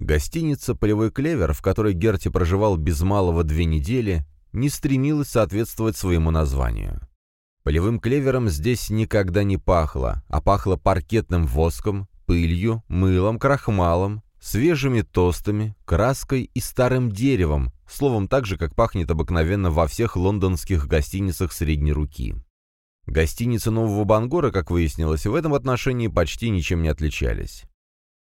Гостиница «Полевой клевер», в которой Герти проживал без малого две недели, не стремилась соответствовать своему названию. Полевым клевером здесь никогда не пахло, а пахло паркетным воском, пылью, мылом, крахмалом, свежими тостами, краской и старым деревом, словом, так же, как пахнет обыкновенно во всех лондонских гостиницах средней руки. Гостиницы Нового Бангора, как выяснилось, в этом отношении почти ничем не отличались.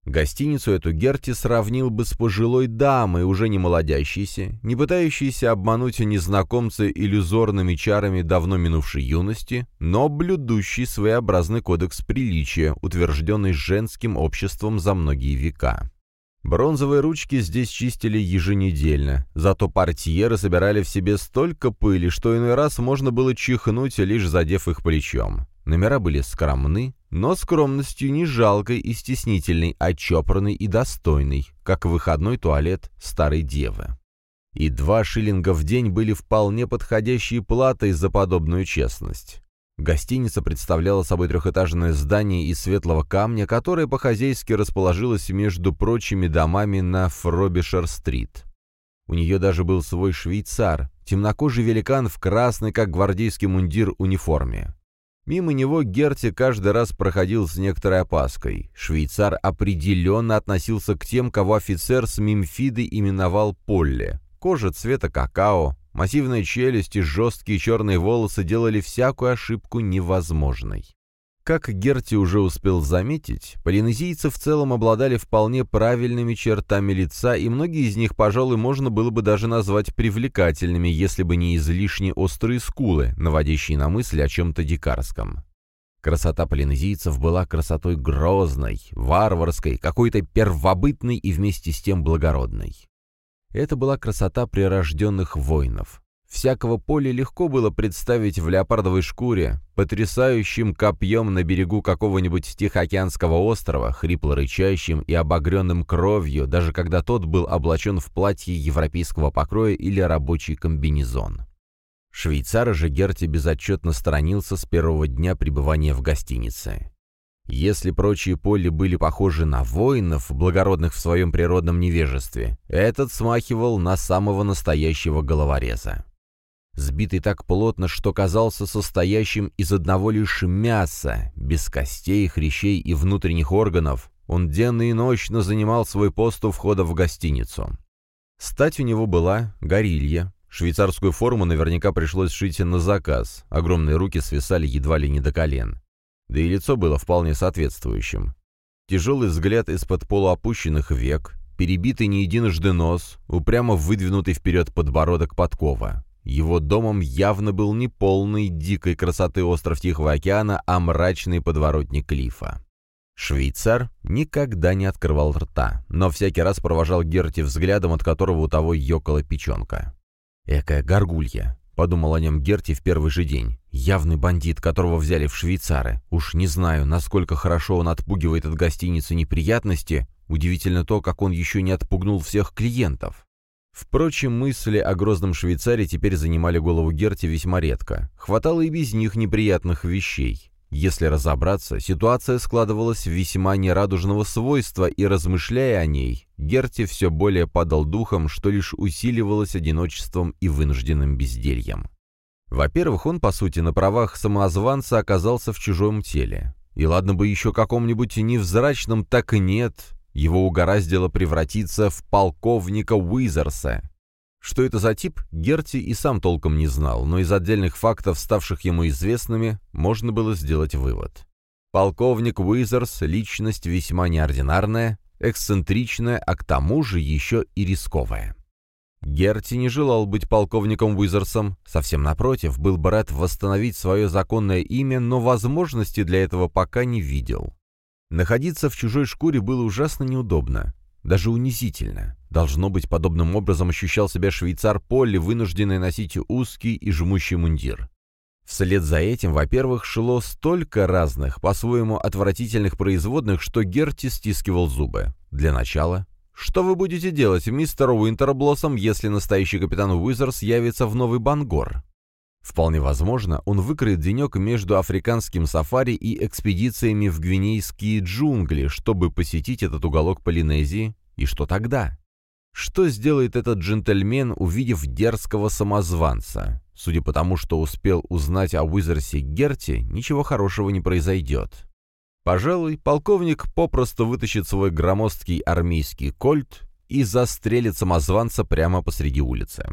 Гостиницу эту Герти сравнил бы с пожилой дамой, уже не молодящейся, не пытающейся обмануть незнакомца иллюзорными чарами давно минувшей юности, но блюдущей своеобразный кодекс приличия, утвержденный женским обществом за многие века. Бронзовые ручки здесь чистили еженедельно, зато портьеры собирали в себе столько пыли, что иной раз можно было чихнуть, лишь задев их плечом. Номера были скромны, но скромностью не жалкой и стеснительной, а чопорной и достойной, как выходной туалет старой девы. И два шиллинга в день были вполне подходящей платой за подобную честность. Гостиница представляла собой трехэтажное здание из светлого камня, которое по-хозяйски расположилось между прочими домами на Фробишер-стрит. У нее даже был свой швейцар, темнокожий великан в красной, как гвардейский мундир, униформе. Мимо него Герти каждый раз проходил с некоторой опаской. Швейцар определенно относился к тем, кого офицер с Мимфиды именовал Полли. Кожа цвета какао, массивная челюсть и жесткие черные волосы делали всякую ошибку невозможной. Как Герти уже успел заметить, полинезийцы в целом обладали вполне правильными чертами лица, и многие из них, пожалуй, можно было бы даже назвать привлекательными, если бы не излишне острые скулы, наводящие на мысли о чем-то дикарском. Красота полинезийцев была красотой грозной, варварской, какой-то первобытной и вместе с тем благородной. Это была красота прирожденных воинов, Всякого поля легко было представить в леопардовой шкуре, потрясающим копьем на берегу какого-нибудь Тихоокеанского острова, хрипло рычащим и обогренным кровью, даже когда тот был облачен в платье европейского покроя или рабочий комбинезон. Швейцар же Герти безотчетно сторонился с первого дня пребывания в гостинице. Если прочие поли были похожи на воинов, благородных в своем природном невежестве, этот смахивал на самого настоящего головореза сбитый так плотно, что казался состоящим из одного лишь мяса, без костей, хрящей и внутренних органов, он денно и ночно занимал свой пост у входа в гостиницу. Стать у него была горилья. Швейцарскую форму наверняка пришлось шить на заказ, огромные руки свисали едва ли не до колен. Да и лицо было вполне соответствующим. Тяжелый взгляд из-под полуопущенных век, перебитый не единожды нос, упрямо выдвинутый вперед подбородок подкова. Его домом явно был не полный дикой красоты остров Тихого океана, а мрачный подворотник клифа. Швейцар никогда не открывал рта, но всякий раз провожал Герти взглядом, от которого у того ёкала печенка. «Экая горгулья», — подумал о нем Герти в первый же день. «Явный бандит, которого взяли в швейцары. Уж не знаю, насколько хорошо он отпугивает от гостиницы неприятности. Удивительно то, как он еще не отпугнул всех клиентов». Впрочем, мысли о грозном швейцаре теперь занимали голову Герти весьма редко. Хватало и без них неприятных вещей. Если разобраться, ситуация складывалась весьма нерадужного свойства, и, размышляя о ней, Герти все более падал духом, что лишь усиливалось одиночеством и вынужденным бездельем. Во-первых, он, по сути, на правах самозванца оказался в чужом теле. И ладно бы еще каком-нибудь невзрачном, так и нет, его угораздило превратиться в полковника Уизерса. Что это за тип, Герти и сам толком не знал, но из отдельных фактов, ставших ему известными, можно было сделать вывод. Полковник Уизерс — личность весьма неординарная, эксцентричная, а к тому же еще и рисковая. Герти не желал быть полковником Уизерсом, совсем напротив, был бы рад восстановить свое законное имя, но возможности для этого пока не видел. Находиться в чужой шкуре было ужасно неудобно, даже унизительно. Должно быть, подобным образом ощущал себя швейцар Полли, вынужденный носить узкий и жмущий мундир. Вслед за этим, во-первых, шло столько разных, по-своему отвратительных производных, что Герти стискивал зубы. Для начала, что вы будете делать, мистер Уинтерблоссом, если настоящий капитан Уизерс явится в Новый Бангор? Вполне возможно, он выкроет денек между африканским сафари и экспедициями в гвинейские джунгли, чтобы посетить этот уголок Полинезии, И что тогда? Что сделает этот джентльмен, увидев дерзкого самозванца? Судя по тому, что успел узнать о Уизерсе Герти, ничего хорошего не произойдет. Пожалуй, полковник попросту вытащит свой громоздкий армейский кольт и застрелит самозванца прямо посреди улицы.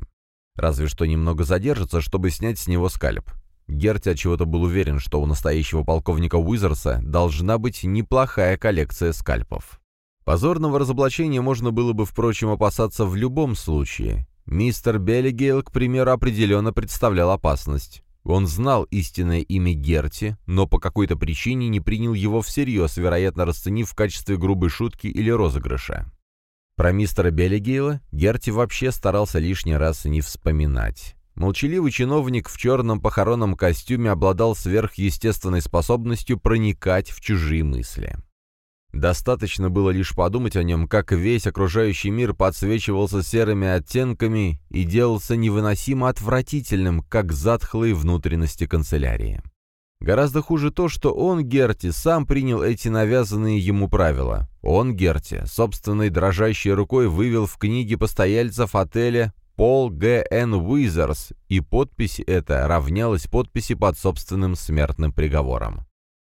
Разве что немного задержится, чтобы снять с него скальп. Герти отчего-то был уверен, что у настоящего полковника Уизерса должна быть неплохая коллекция скальпов. Позорного разоблачения можно было бы, впрочем, опасаться в любом случае. Мистер Беллигейл, к примеру, определенно представлял опасность. Он знал истинное имя Герти, но по какой-то причине не принял его всерьез, вероятно, расценив в качестве грубой шутки или розыгрыша. Про мистера Беллигейла Герти вообще старался лишний раз не вспоминать. Молчаливый чиновник в черном похоронном костюме обладал сверхъестественной способностью проникать в чужие мысли. Достаточно было лишь подумать о нем, как весь окружающий мир подсвечивался серыми оттенками и делался невыносимо отвратительным, как затхлые внутренности канцелярии. Гораздо хуже то, что он, Герти, сам принял эти навязанные ему правила. Он, Герти, собственной дрожащей рукой вывел в книге постояльцев отеля Пол Г. Н. Уизерс, и подпись эта равнялась подписи под собственным смертным приговором.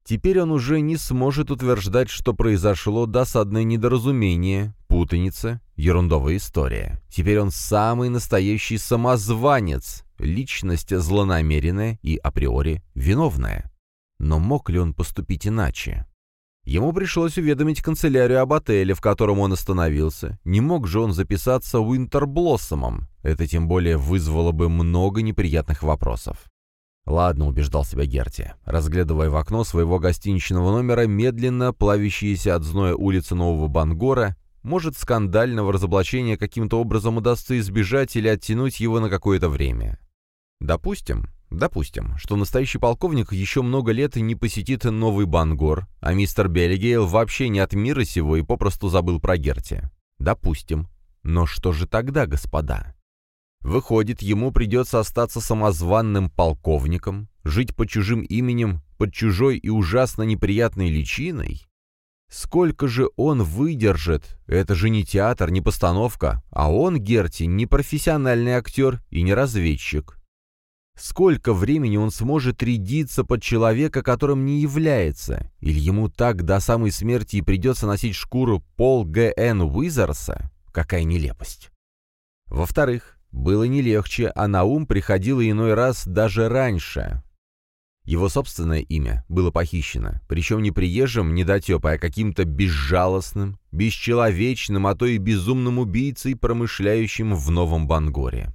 Теперь он уже не сможет утверждать, что произошло досадное недоразумение, путаница, ерундовая история. Теперь он самый настоящий самозванец, личность злонамеренная и априори виновная. Но мог ли он поступить иначе? Ему пришлось уведомить канцелярию об отеле, в котором он остановился. Не мог же он записаться Уинтерблоссомом. Это тем более вызвало бы много неприятных вопросов. «Ладно», — убеждал себя Герти, разглядывая в окно своего гостиничного номера медленно плавящиеся от зноя улицы Нового Бангора, может, скандального разоблачения каким-то образом удастся избежать или оттянуть его на какое-то время. Допустим, допустим, что настоящий полковник еще много лет не посетит Новый Бангор, а мистер Беллигейл вообще не от мира сего и попросту забыл про Герти. Допустим. Но что же тогда, господа? Выходит, ему придется остаться самозванным полковником, жить под чужим именем, под чужой и ужасно неприятной личиной? Сколько же он выдержит? Это же не театр, не постановка, а он, Герти, не профессиональный актер и не разведчик. Сколько времени он сможет рядиться под человека, которым не является? Или ему так до самой смерти и придется носить шкуру Пол Г.Н. Уизерса? Какая нелепость. Во-вторых, было не легче, а на ум приходило иной раз даже раньше. Его собственное имя было похищено, причем не приезжим недотепой, а каким-то безжалостным, бесчеловечным, а то и безумным убийцей, промышляющим в Новом Бангоре.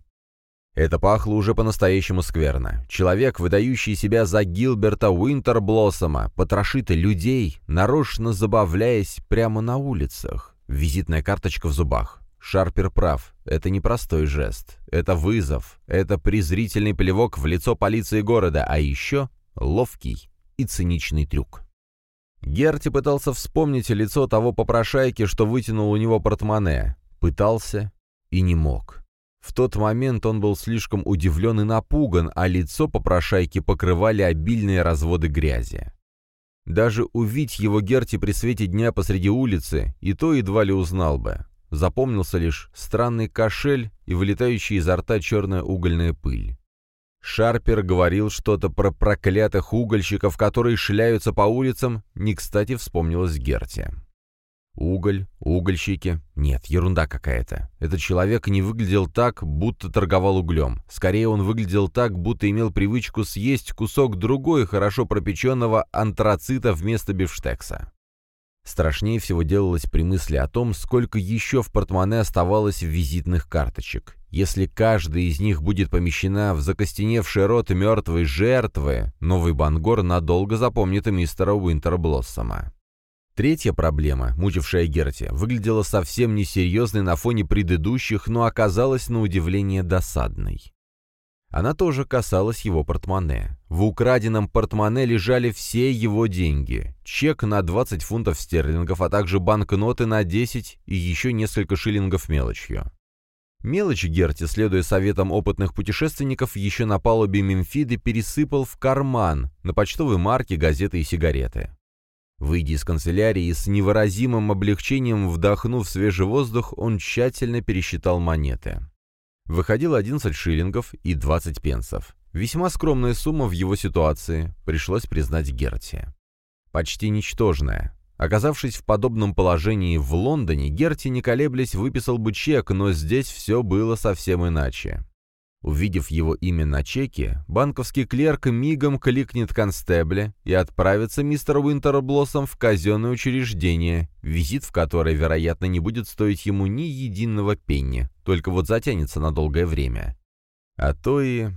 Это пахло уже по-настоящему скверно. Человек, выдающий себя за Гилберта Уинтерблоссома, потрошит людей, нарочно забавляясь прямо на улицах. Визитная карточка в зубах. Шарпер прав. Это не простой жест. Это вызов. Это презрительный плевок в лицо полиции города, а еще ловкий и циничный трюк. Герти пытался вспомнить лицо того попрошайки, что вытянул у него портмоне. Пытался и не мог. В тот момент он был слишком удивлен и напуган, а лицо попрошайки покрывали обильные разводы грязи. Даже увидеть его Герти при свете дня посреди улицы, и то едва ли узнал бы. Запомнился лишь странный кошель и вылетающая изо рта черная угольная пыль. Шарпер говорил что-то про проклятых угольщиков, которые шляются по улицам, не кстати вспомнилось Герти. Уголь, угольщики. Нет, ерунда какая-то. Этот человек не выглядел так, будто торговал углем. Скорее, он выглядел так, будто имел привычку съесть кусок другой хорошо пропеченного антрацита вместо бифштекса. Страшнее всего делалось при мысли о том, сколько еще в портмоне оставалось визитных карточек. Если каждая из них будет помещена в закостеневший рот мертвой жертвы, новый Бангор надолго запомнит и мистера Уинтерблоссома. Третья проблема, мучившая Герти, выглядела совсем несерьезной на фоне предыдущих, но оказалась на удивление досадной. Она тоже касалась его портмоне. В украденном портмоне лежали все его деньги. Чек на 20 фунтов стерлингов, а также банкноты на 10 и еще несколько шиллингов мелочью. Мелочь Герти, следуя советам опытных путешественников, еще на палубе Мемфиды пересыпал в карман, на почтовые марки, газеты и сигареты. Выйдя из канцелярии с невыразимым облегчением вдохнув свежий воздух, он тщательно пересчитал монеты. Выходило 11 шиллингов и 20 пенсов. Весьма скромная сумма в его ситуации, пришлось признать Герти. Почти ничтожная. Оказавшись в подобном положении в Лондоне, Герти, не колеблясь, выписал бы чек, но здесь все было совсем иначе. Увидев его имя на чеке, банковский клерк мигом кликнет констебля и отправится мистер Уинтерблоссом в казенное учреждение, визит в которое, вероятно, не будет стоить ему ни единого пенни, только вот затянется на долгое время. А то и...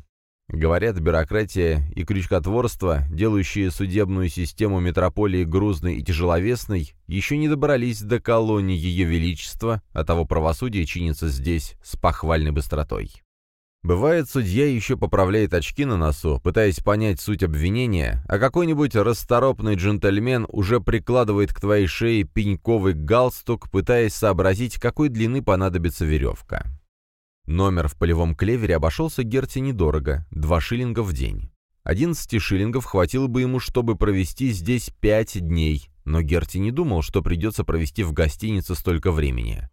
Говорят, бюрократия и крючкотворство, делающие судебную систему метрополии грузной и тяжеловесной, еще не добрались до колонии Ее Величества, а того правосудие чинится здесь с похвальной быстротой. Бывает, судья еще поправляет очки на носу, пытаясь понять суть обвинения, а какой-нибудь расторопный джентльмен уже прикладывает к твоей шее пеньковый галстук, пытаясь сообразить, какой длины понадобится веревка. Номер в полевом клевере обошелся Герти недорого, 2 шиллинга в день. 11 шиллингов хватило бы ему, чтобы провести здесь 5 дней, но Герти не думал, что придется провести в гостинице столько времени.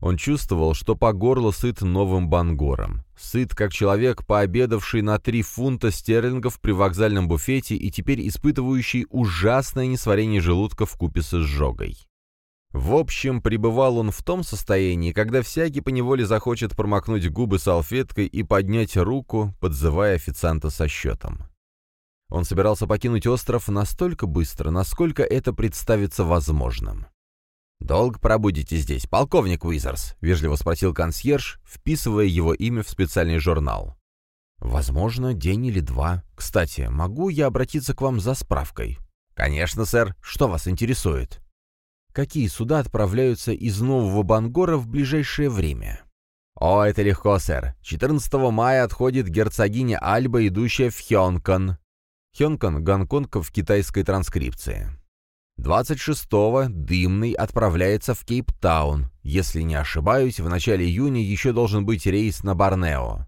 Он чувствовал, что по горло сыт новым бангором. Сыт, как человек, пообедавший на три фунта стерлингов при вокзальном буфете и теперь испытывающий ужасное несварение желудка в купе с изжогой. В общем, пребывал он в том состоянии, когда всякий поневоле захочет промокнуть губы салфеткой и поднять руку, подзывая официанта со счетом. Он собирался покинуть остров настолько быстро, насколько это представится возможным. «Долго пробудете здесь, полковник Уизерс?» — вежливо спросил консьерж, вписывая его имя в специальный журнал. «Возможно, день или два. Кстати, могу я обратиться к вам за справкой?» «Конечно, сэр. Что вас интересует?» «Какие суда отправляются из Нового Бангора в ближайшее время?» «О, это легко, сэр. 14 мая отходит герцогиня Альба, идущая в Хёнкон». Хёнкон — Гонконг в китайской транскрипции. 26-го Дымный отправляется в Кейптаун. Если не ошибаюсь, в начале июня еще должен быть рейс на Борнео.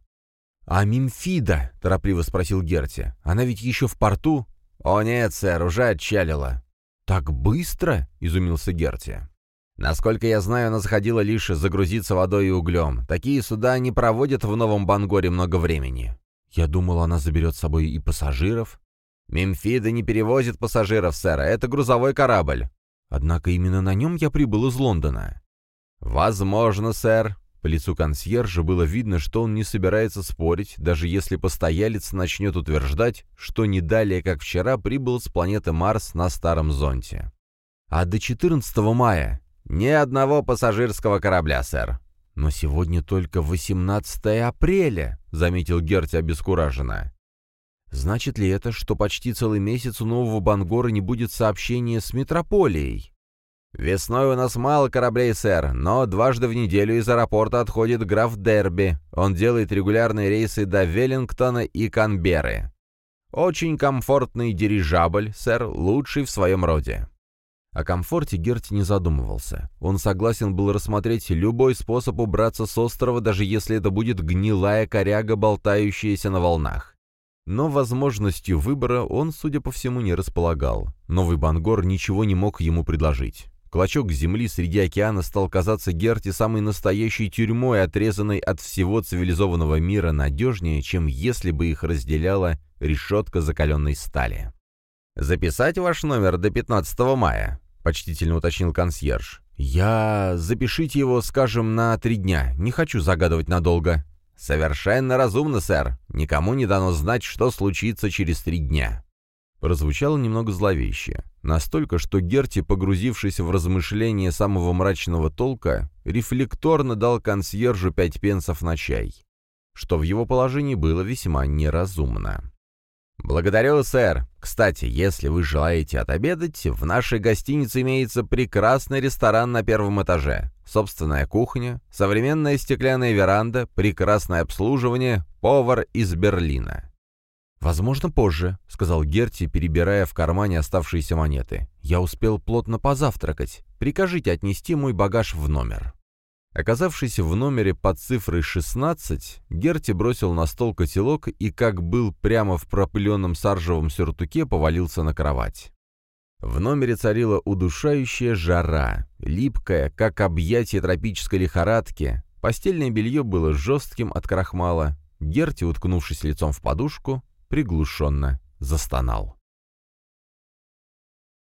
«А Мимфида?» — торопливо спросил Герти. «Она ведь еще в порту?» «О нет, сэр, уже отчалила». «Так быстро?» — изумился Герти. «Насколько я знаю, она заходила лишь загрузиться водой и углем. Такие суда не проводят в Новом Бангоре много времени». «Я думал, она заберет с собой и пассажиров». «Мемфида не перевозит пассажиров, сэр, это грузовой корабль». «Однако именно на нем я прибыл из Лондона». «Возможно, сэр». По лицу консьержа было видно, что он не собирается спорить, даже если постоялец начнет утверждать, что не далее, как вчера, прибыл с планеты Марс на старом зонте. «А до 14 мая?» «Ни одного пассажирского корабля, сэр». «Но сегодня только 18 апреля», — заметил Герти обескураженно. Значит ли это, что почти целый месяц у Нового Бангора не будет сообщения с метрополией? «Весной у нас мало кораблей, сэр, но дважды в неделю из аэропорта отходит граф Дерби. Он делает регулярные рейсы до Веллингтона и Канберы. Очень комфортный дирижабль, сэр, лучший в своем роде». О комфорте Герти не задумывался. Он согласен был рассмотреть любой способ убраться с острова, даже если это будет гнилая коряга, болтающаяся на волнах. Но возможностью выбора он, судя по всему, не располагал. Новый Бангор ничего не мог ему предложить. Клочок земли среди океана стал казаться Герти самой настоящей тюрьмой, отрезанной от всего цивилизованного мира надежнее, чем если бы их разделяла решетка закаленной стали. «Записать ваш номер до 15 мая», — почтительно уточнил консьерж. «Я... запишите его, скажем, на три дня. Не хочу загадывать надолго». «Совершенно разумно, сэр. Никому не дано знать, что случится через три дня». Прозвучало немного зловеще. Настолько, что Герти, погрузившись в размышления самого мрачного толка, рефлекторно дал консьержу пять пенсов на чай, что в его положении было весьма неразумно. «Благодарю, сэр. Кстати, если вы желаете отобедать, в нашей гостинице имеется прекрасный ресторан на первом этаже. Собственная кухня, современная стеклянная веранда, прекрасное обслуживание, повар из Берлина». «Возможно, позже», — сказал Герти, перебирая в кармане оставшиеся монеты. «Я успел плотно позавтракать. Прикажите отнести мой багаж в номер». Оказавшись в номере под цифрой 16, Герти бросил на стол котелок и, как был прямо в пропыленном саржевом сюртуке, повалился на кровать. В номере царила удушающая жара, липкая, как объятие тропической лихорадки. Постельное белье было жестким от крахмала. Герти, уткнувшись лицом в подушку, приглушенно застонал.